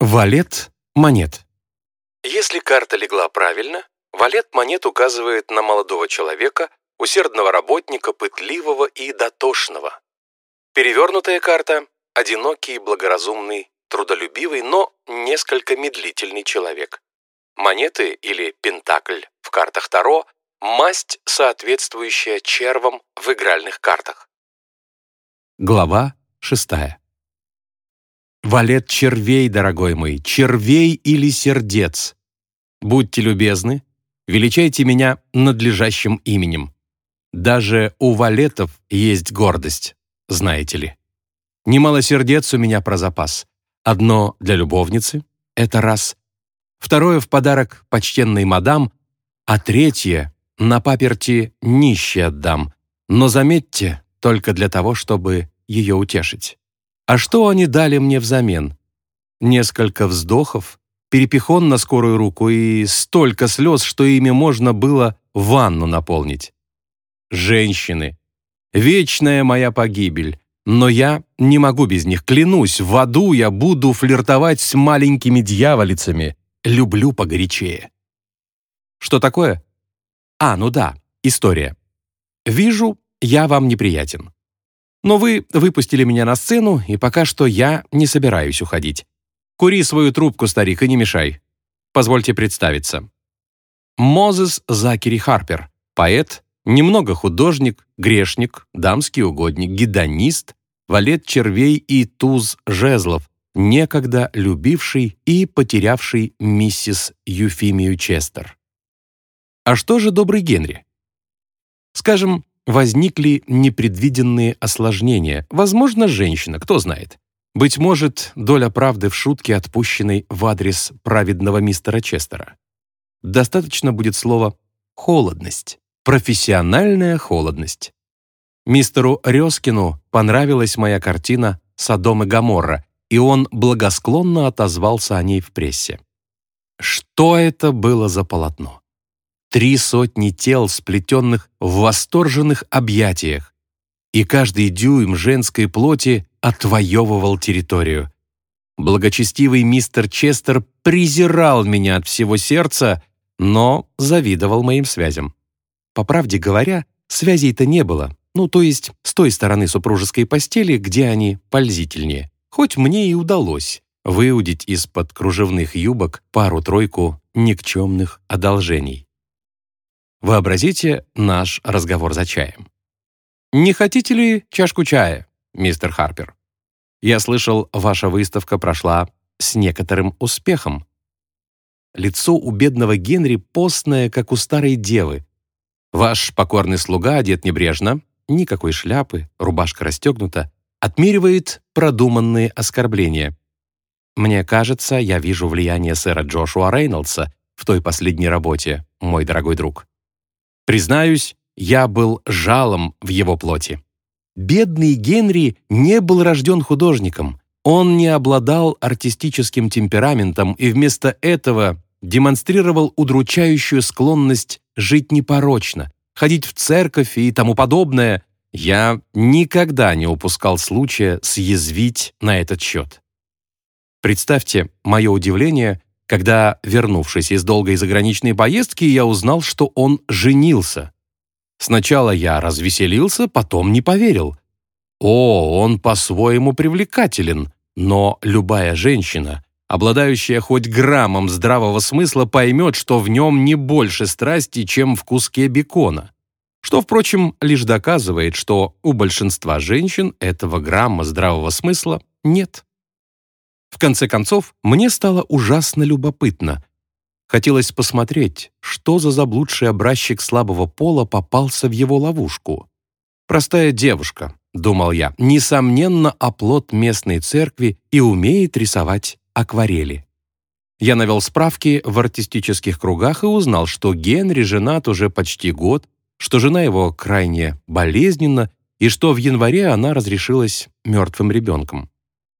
Валет монет. Если карта легла правильно, валет монет указывает на молодого человека, усердного работника, пытливого и дотошного. Перевернутая карта – одинокий, благоразумный, трудолюбивый, но несколько медлительный человек. Монеты или пентакль в картах Таро – масть, соответствующая червам в игральных картах. Глава шестая. Валет червей, дорогой мой, червей или сердец. Будьте любезны, величайте меня надлежащим именем. Даже у валетов есть гордость, знаете ли. Немало сердец у меня про запас. Одно для любовницы — это раз. Второе в подарок почтенной мадам, а третье — на паперти нищий отдам. Но заметьте, только для того, чтобы ее утешить. А что они дали мне взамен? Несколько вздохов, перепихон на скорую руку и столько слез, что ими можно было ванну наполнить. Женщины. Вечная моя погибель. Но я не могу без них, клянусь, в аду я буду флиртовать с маленькими дьяволицами. Люблю погорячее. Что такое? А, ну да, история. Вижу, я вам неприятен. Но вы выпустили меня на сцену, и пока что я не собираюсь уходить. Кури свою трубку, старик, и не мешай. Позвольте представиться. Мозес Закери Харпер, поэт, немного художник, грешник, дамский угодник, гедонист, валет червей и туз жезлов, некогда любивший и потерявший миссис Юфимию Честер. А что же добрый Генри? Скажем, возникли непредвиденные осложнения. Возможно, женщина, кто знает. Быть может, доля правды в шутке, отпущенной в адрес праведного мистера Честера. Достаточно будет слова «холодность», профессиональная холодность. Мистеру Резкину понравилась моя картина «Содом и Гоморра», и он благосклонно отозвался о ней в прессе. Что это было за полотно? Три сотни тел, сплетенных в восторженных объятиях, и каждый дюйм женской плоти отвоевывал территорию. Благочестивый мистер Честер презирал меня от всего сердца, но завидовал моим связям. По правде говоря, связей-то не было, ну, то есть с той стороны супружеской постели, где они пользительнее. Хоть мне и удалось выудить из-под кружевных юбок пару-тройку никчемных одолжений. Вообразите наш разговор за чаем. «Не хотите ли чашку чая, мистер Харпер? Я слышал, ваша выставка прошла с некоторым успехом. Лицо у бедного Генри постное, как у старой девы. Ваш покорный слуга одет небрежно, никакой шляпы, рубашка расстегнута, отмеривает продуманные оскорбления. Мне кажется, я вижу влияние сэра Джошуа Рейнольдса в той последней работе, мой дорогой друг. Признаюсь, я был жалом в его плоти. Бедный Генри не был рожден художником. Он не обладал артистическим темпераментом и вместо этого демонстрировал удручающую склонность жить непорочно, ходить в церковь и тому подобное. Я никогда не упускал случая съязвить на этот счет. Представьте мое удивление, когда, вернувшись из долгой заграничной поездки, я узнал, что он женился. Сначала я развеселился, потом не поверил. О, он по-своему привлекателен, но любая женщина, обладающая хоть граммом здравого смысла, поймет, что в нем не больше страсти, чем в куске бекона. Что, впрочем, лишь доказывает, что у большинства женщин этого грамма здравого смысла нет. В конце концов, мне стало ужасно любопытно. Хотелось посмотреть, что за заблудший образчик слабого пола попался в его ловушку. «Простая девушка», — думал я, «несомненно, оплот местной церкви и умеет рисовать акварели». Я навел справки в артистических кругах и узнал, что Генри женат уже почти год, что жена его крайне болезненна и что в январе она разрешилась мертвым ребенком.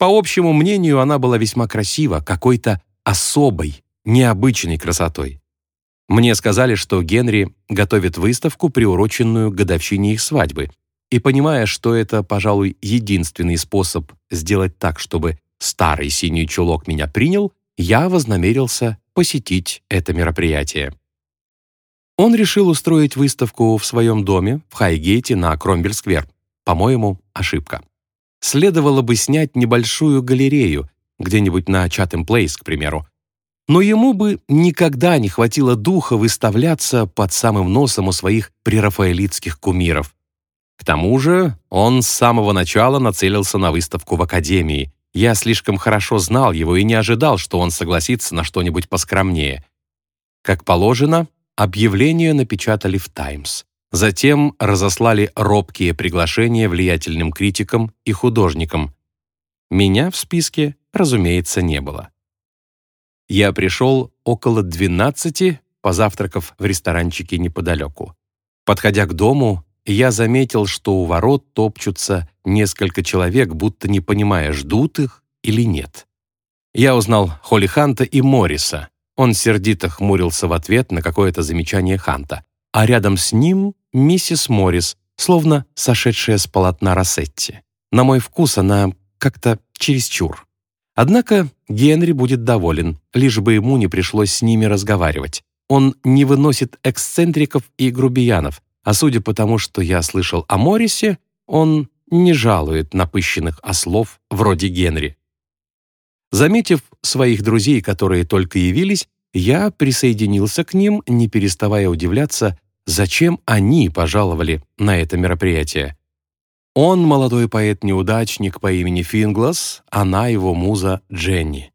По общему мнению, она была весьма красива, какой-то особой, необычной красотой. Мне сказали, что Генри готовит выставку, приуроченную к годовщине их свадьбы, и понимая, что это, пожалуй, единственный способ сделать так, чтобы старый синий чулок меня принял, я вознамерился посетить это мероприятие. Он решил устроить выставку в своем доме в Хайгейте на Кромбель-сквер. По-моему, ошибка. Следовало бы снять небольшую галерею, где-нибудь на Чатем Плейс, к примеру. Но ему бы никогда не хватило духа выставляться под самым носом у своих прерафаэлитских кумиров. К тому же он с самого начала нацелился на выставку в Академии. Я слишком хорошо знал его и не ожидал, что он согласится на что-нибудь поскромнее. Как положено, объявление напечатали в «Таймс». Затем разослали робкие приглашения влиятельным критикам и художникам. Меня в списке, разумеется, не было. Я пришел около 12, позавтракав в ресторанчике неподалеку. Подходя к дому, я заметил, что у ворот топчутся несколько человек, будто не понимая, ждут их или нет. Я узнал Холли Ханта и Морриса. Он сердито хмурился в ответ на какое-то замечание Ханта. А рядом с ним миссис Моррис, словно сошедшая с полотна Рассетти. На мой вкус она как-то чересчур. Однако Генри будет доволен, лишь бы ему не пришлось с ними разговаривать. Он не выносит эксцентриков и грубиянов, а судя по тому, что я слышал о Моррисе, он не жалует напыщенных ослов вроде Генри. Заметив своих друзей, которые только явились, я присоединился к ним, не переставая удивляться, зачем они пожаловали на это мероприятие. Он молодой поэт-неудачник по имени Финглас, она его муза Дженни.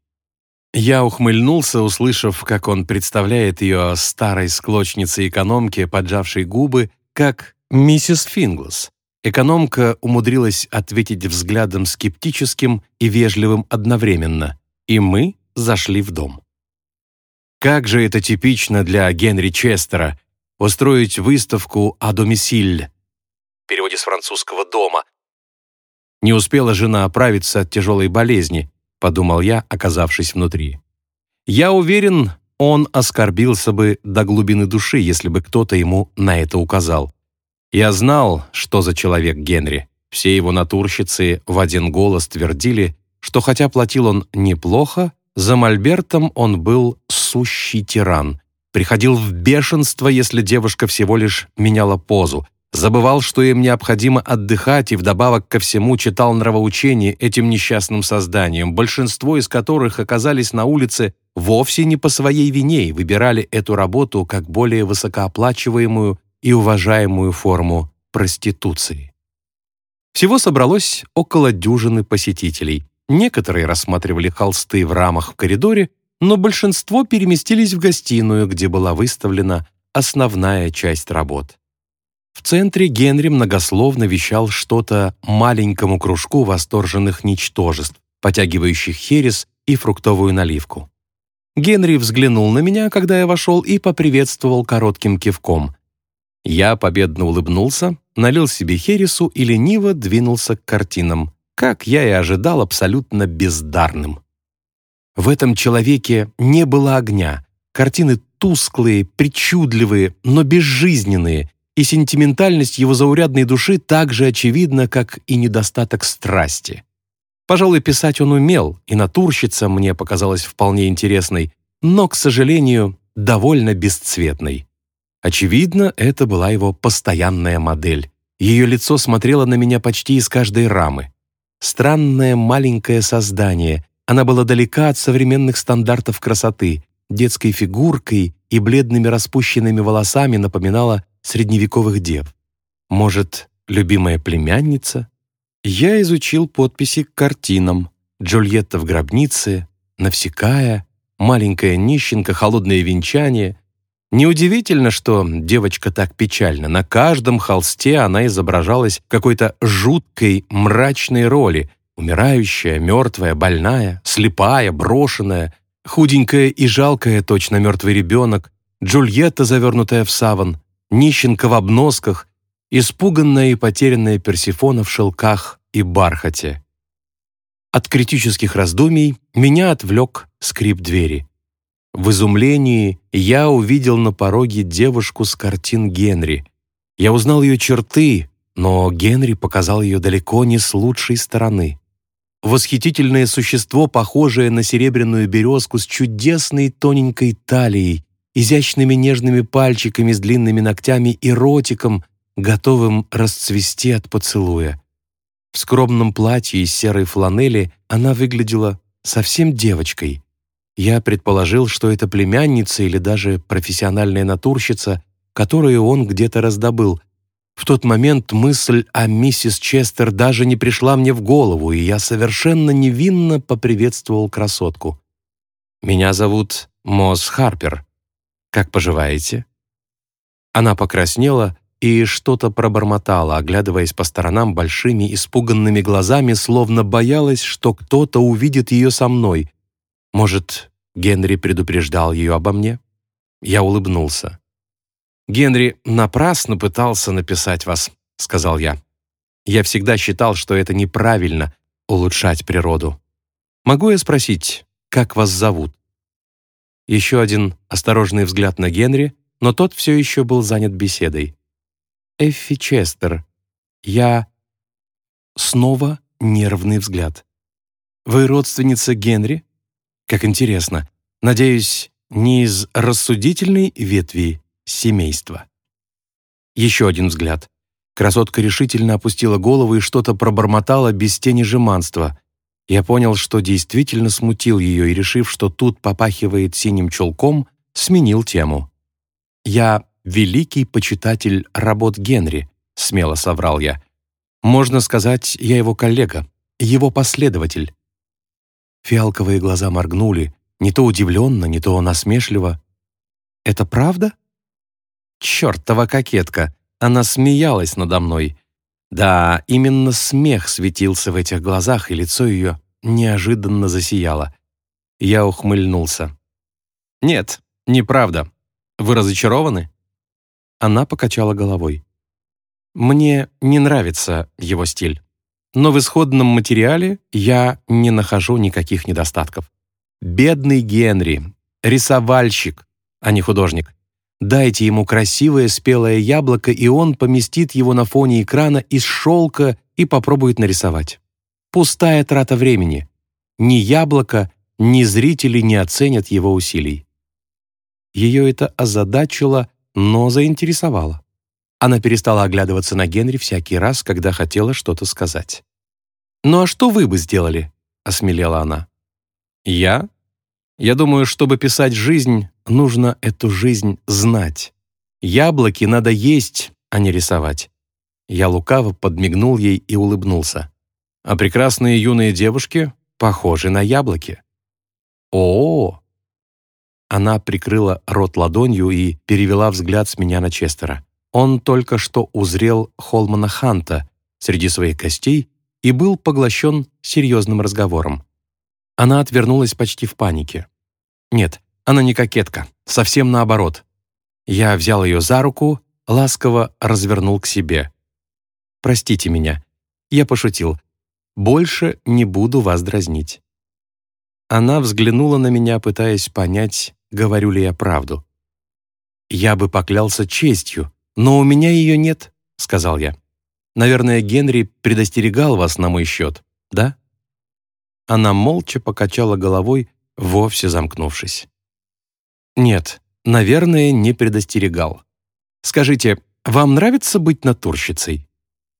Я ухмыльнулся, услышав, как он представляет ее старой склочнице-экономке, поджавшей губы, как миссис Финглас. Экономка умудрилась ответить взглядом скептическим и вежливым одновременно, и мы зашли в дом. Как же это типично для Генри Честера устроить выставку «А домисиль» в переводе с французского «дома». Не успела жена оправиться от тяжелой болезни, подумал я, оказавшись внутри. Я уверен, он оскорбился бы до глубины души, если бы кто-то ему на это указал. Я знал, что за человек Генри. Все его натурщицы в один голос твердили, что хотя платил он неплохо, за Мольбертом он был сущий тиран. Приходил в бешенство, если девушка всего лишь меняла позу, забывал, что им необходимо отдыхать, и вдобавок ко всему читал нравоучения этим несчастным созданиям, большинство из которых оказались на улице вовсе не по своей вине и выбирали эту работу как более высокооплачиваемую и уважаемую форму проституции. Всего собралось около дюжины посетителей. Некоторые рассматривали холсты в рамах в коридоре, но большинство переместились в гостиную, где была выставлена основная часть работ. В центре Генри многословно вещал что-то маленькому кружку восторженных ничтожеств, потягивающих херес и фруктовую наливку. Генри взглянул на меня, когда я вошел, и поприветствовал коротким кивком. Я победно улыбнулся, налил себе хересу и лениво двинулся к картинам, как я и ожидал, абсолютно бездарным. В этом человеке не было огня, картины тусклые, причудливые, но безжизненные, и сентиментальность его заурядной души так же очевидна, как и недостаток страсти. Пожалуй, писать он умел, и натурщица мне показалась вполне интересной, но, к сожалению, довольно бесцветной. Очевидно, это была его постоянная модель. Ее лицо смотрело на меня почти из каждой рамы. Странное маленькое создание. Она была далека от современных стандартов красоты. Детской фигуркой и бледными распущенными волосами напоминала средневековых дев. Может, любимая племянница? Я изучил подписи к картинам. Джульетта в гробнице, Навсекая, маленькая нищенка, холодное венчание. Неудивительно, что девочка так печальна. На каждом холсте она изображалась какой-то жуткой, мрачной роли. Умирающая, мертвая, больная, слепая, брошенная, худенькая и жалкая, точно мертвый ребенок, Джульетта, завернутая в саван, нищенка в обносках, испуганная и потерянная Персифона в шелках и бархате. От критических раздумий меня отвлек скрип двери. В изумлении я увидел на пороге девушку с картин Генри. Я узнал ее черты, но Генри показал ее далеко не с лучшей стороны. Восхитительное существо, похожее на серебряную березку с чудесной тоненькой талией, изящными нежными пальчиками с длинными ногтями и ротиком, готовым расцвести от поцелуя. В скромном платье из серой фланели она выглядела совсем девочкой. Я предположил, что это племянница или даже профессиональная натурщица, которую он где-то раздобыл. В тот момент мысль о миссис Честер даже не пришла мне в голову, и я совершенно невинно поприветствовал красотку. «Меня зовут Мосс Харпер. Как поживаете?» Она покраснела и что-то пробормотала, оглядываясь по сторонам большими испуганными глазами, словно боялась, что кто-то увидит ее со мной. Может, Генри предупреждал ее обо мне? Я улыбнулся. «Генри напрасно пытался написать вас», — сказал я. «Я всегда считал, что это неправильно — улучшать природу. Могу я спросить, как вас зовут?» Еще один осторожный взгляд на Генри, но тот все еще был занят беседой. Эффи Честер. Я...» Снова нервный взгляд. «Вы родственница Генри? Как интересно. Надеюсь, не из рассудительной ветви семейства». Еще один взгляд. Красотка решительно опустила голову и что-то пробормотала без тени жеманства. Я понял, что действительно смутил ее и, решив, что тут попахивает синим чулком, сменил тему. «Я великий почитатель работ Генри», — смело соврал я. «Можно сказать, я его коллега, его последователь». Фиалковые глаза моргнули, не то удивленно, не то насмешливо. «Это правда?» «Чертова кокетка!» Она смеялась надо мной. Да, именно смех светился в этих глазах, и лицо ее неожиданно засияло. Я ухмыльнулся. «Нет, неправда. Вы разочарованы?» Она покачала головой. «Мне не нравится его стиль, но в исходном материале я не нахожу никаких недостатков. Бедный Генри, рисовальщик, а не художник. Дайте ему красивое спелое яблоко, и он поместит его на фоне экрана из шелка и попробует нарисовать. Пустая трата времени. Ни яблоко, ни зрители не оценят его усилий. Ее это озадачило, но заинтересовала. Она перестала оглядываться на Генри всякий раз, когда хотела что-то сказать. «Ну а что вы бы сделали?» — осмелела она. «Я? Я думаю, чтобы писать жизнь, нужно эту жизнь знать. Яблоки надо есть, а не рисовать». Я лукаво подмигнул ей и улыбнулся. «А прекрасные юные девушки похожи на яблоки». «О-о-о!» Она прикрыла рот ладонью и перевела взгляд с меня на Честера. Он только что узрел Холмана Ханта среди своих костей и был поглощен серьезным разговором. Она отвернулась почти в панике. Нет, она не кокетка, совсем наоборот. Я взял ее за руку, ласково развернул к себе. «Простите меня, я пошутил. Больше не буду вас дразнить». Она взглянула на меня, пытаясь понять, говорю ли я правду. «Я бы поклялся честью, но у меня ее нет», — сказал я. «Наверное, Генри предостерегал вас на мой счет, да?» Она молча покачала головой, вовсе замкнувшись. «Нет, наверное, не предостерегал. Скажите, вам нравится быть натурщицей?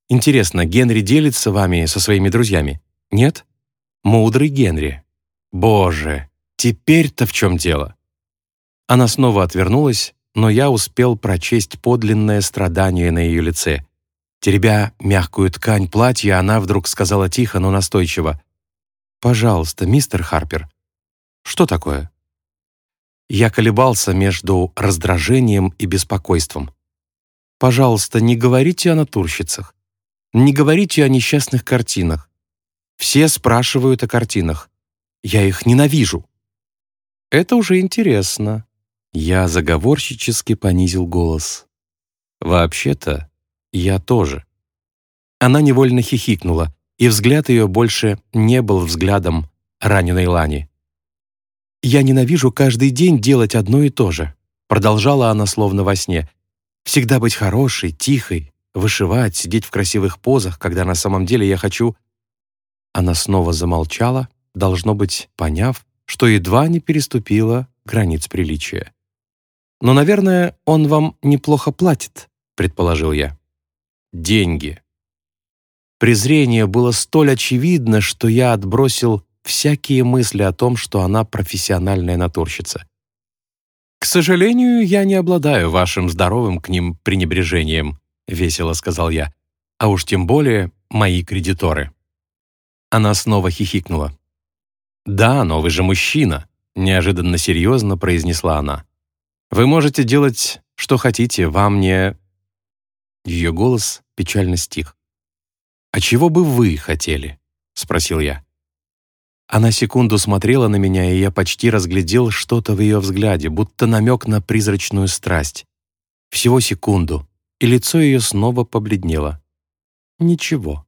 Интересно, Генри делится вами со своими друзьями? Нет? Мудрый Генри. Боже, теперь-то в чем дело? Она снова отвернулась, но я успел прочесть подлинное страдание на ее лице. Теребя мягкую ткань платья, она вдруг сказала тихо, но настойчиво. «Пожалуйста, мистер Харпер». «Что такое?» Я колебался между раздражением и беспокойством. «Пожалуйста, не говорите о натурщицах. Не говорите о несчастных картинах. Все спрашивают о картинах. Я их ненавижу». «Это уже интересно», я заговорщически понизил голос. «Вообще-то, я тоже». Она невольно хихикнула, и взгляд ее больше не был взглядом раненой Лани. «Я ненавижу каждый день делать одно и то же», продолжала она словно во сне. «Всегда быть хорошей, тихой, вышивать, сидеть в красивых позах, когда на самом деле я хочу...» Она снова замолчала, должно быть, поняв, что едва не переступила границ приличия. «Но, наверное, он вам неплохо платит», — предположил я. «Деньги». Презрение было столь очевидно, что я отбросил всякие мысли о том, что она профессиональная натурщица. «К сожалению, я не обладаю вашим здоровым к ним пренебрежением», — весело сказал я. «А уж тем более мои кредиторы». Она снова хихикнула. «Да, но вы же мужчина», — неожиданно серьезно произнесла она. «Вы можете делать, что хотите, вам не...» Ее голос печально стих. «А чего бы вы хотели?» — спросил я. Она секунду смотрела на меня, и я почти разглядел что-то в ее взгляде, будто намек на призрачную страсть. Всего секунду, и лицо ее снова побледнело. Ничего.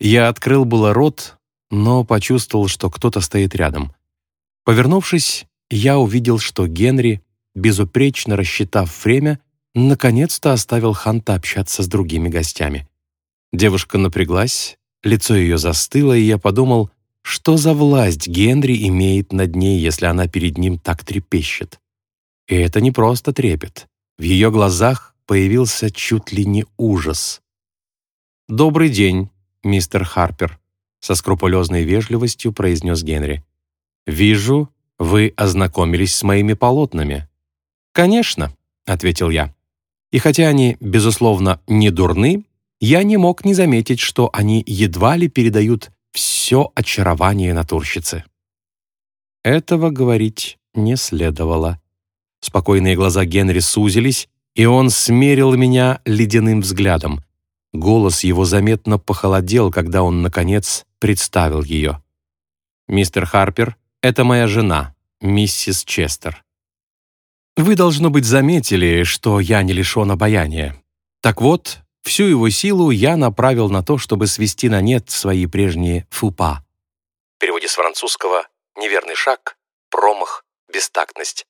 Я открыл было рот, но почувствовал, что кто-то стоит рядом. Повернувшись, я увидел, что Генри, безупречно рассчитав время, наконец-то оставил Ханта общаться с другими гостями. Девушка напряглась, лицо ее застыло, и я подумал, что за власть Генри имеет над ней, если она перед ним так трепещет. И это не просто трепет. В ее глазах появился чуть ли не ужас. «Добрый день, мистер Харпер», — со скрупулезной вежливостью произнес Генри. «Вижу, вы ознакомились с моими полотнами». «Конечно», — ответил я. «И хотя они, безусловно, не дурны, я не мог не заметить, что они едва ли передают все очарование натурщицы. Этого говорить не следовало. Спокойные глаза Генри сузились, и он смерил меня ледяным взглядом. Голос его заметно похолодел, когда он, наконец, представил ее. «Мистер Харпер, это моя жена, миссис Честер. Вы, должно быть, заметили, что я не лишен обаяния. Так вот, всю его силу я направил на то, чтобы свести на нет свои прежние фупа. В переводе с французского «неверный шаг», «промах», «бестактность».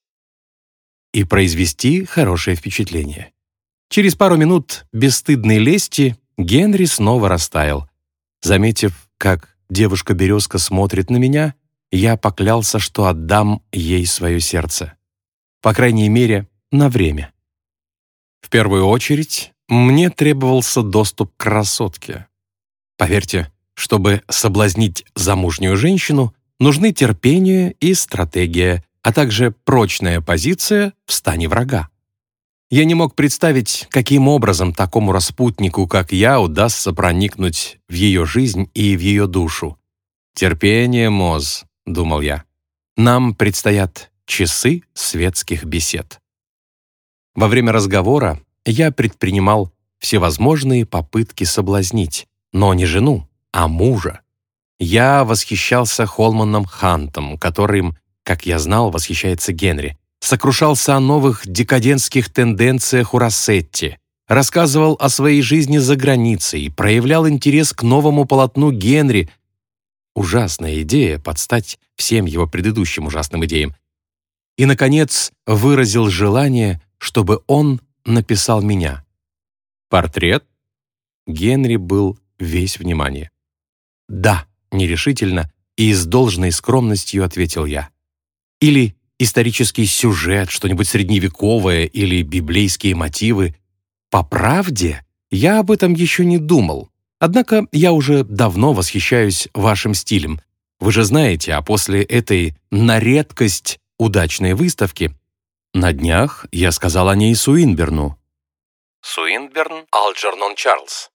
И произвести хорошее впечатление. Через пару минут бесстыдной лести Генри снова растаял. Заметив, как девушка-березка смотрит на меня, я поклялся, что отдам ей свое сердце. По крайней мере, на время. В первую очередь, мне требовался доступ к красотке. Поверьте, чтобы соблазнить замужнюю женщину, нужны терпение и стратегия, а также прочная позиция в стане врага. Я не мог представить, каким образом такому распутнику, как я, удастся проникнуть в ее жизнь и в ее душу. «Терпение, Моз», — думал я. «Нам предстоят часы светских бесед». Во время разговора я предпринимал всевозможные попытки соблазнить, но не жену, а мужа. Я восхищался Холманом Хантом, которым, как я знал, восхищается Генри, сокрушался о новых декадентских тенденциях у Рассетти, рассказывал о своей жизни за границей, проявлял интерес к новому полотну Генри. Ужасная идея подстать всем его предыдущим ужасным идеям. И, наконец, выразил желание, чтобы он написал меня. Портрет? Генри был весь внимание. «Да», нерешительно и с должной скромностью ответил я. Или исторический сюжет, что-нибудь средневековое или библейские мотивы. По правде, я об этом еще не думал. Однако я уже давно восхищаюсь вашим стилем. Вы же знаете, а после этой на редкость удачной выставки на днях я сказал о ней Суинберну. Суинберн Алджернон Чарльз,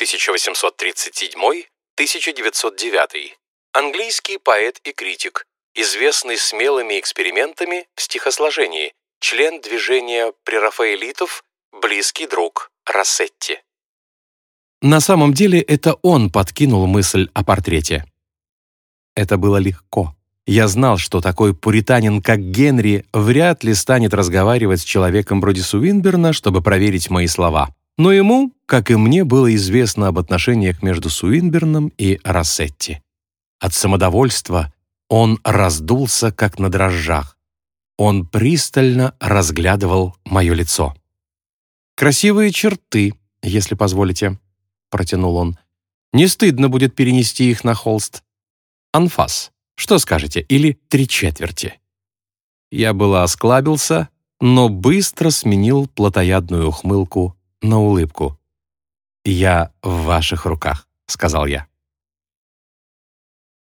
1837-1909. Английский поэт и критик, известный смелыми экспериментами в стихосложении, член движения прерафаэлитов, близкий друг Рассетти. На самом деле это он подкинул мысль о портрете. Это было легко. Я знал, что такой пуританин, как Генри, вряд ли станет разговаривать с человеком вроде Суинберна, чтобы проверить мои слова. Но ему, как и мне, было известно об отношениях между Суинберном и Рассетти. От самодовольства он раздулся, как на дрожжах. Он пристально разглядывал мое лицо. «Красивые черты, если позволите», — протянул он. Не стыдно будет перенести их на холст. Анфас, что скажете, или три четверти?» Я было осклабился, но быстро сменил плотоядную ухмылку на улыбку. «Я в ваших руках», — сказал я.